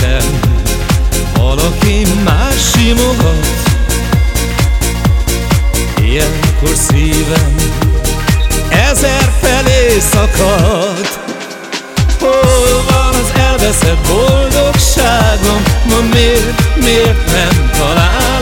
sejtem Valaki más simogat. Ilyenkor szívem Ezer felé szakad. Hol van az elveszett boldogságom? Ma miért, miért nem találom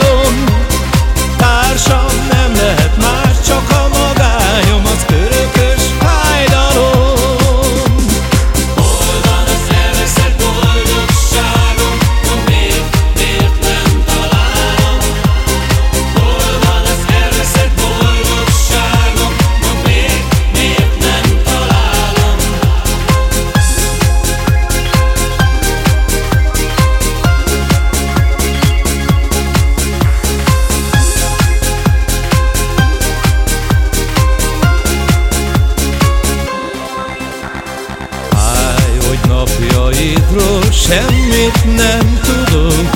semmit nem tudok.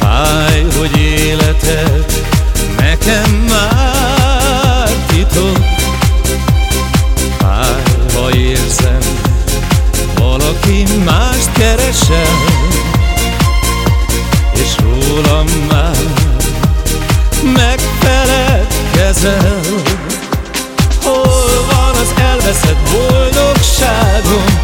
Fáj, hogy életed nekem már titok. Fáj, ha érzem, valaki mást keresel. És rólam már megfeledkezel. Hol van az elveszett boldogságom?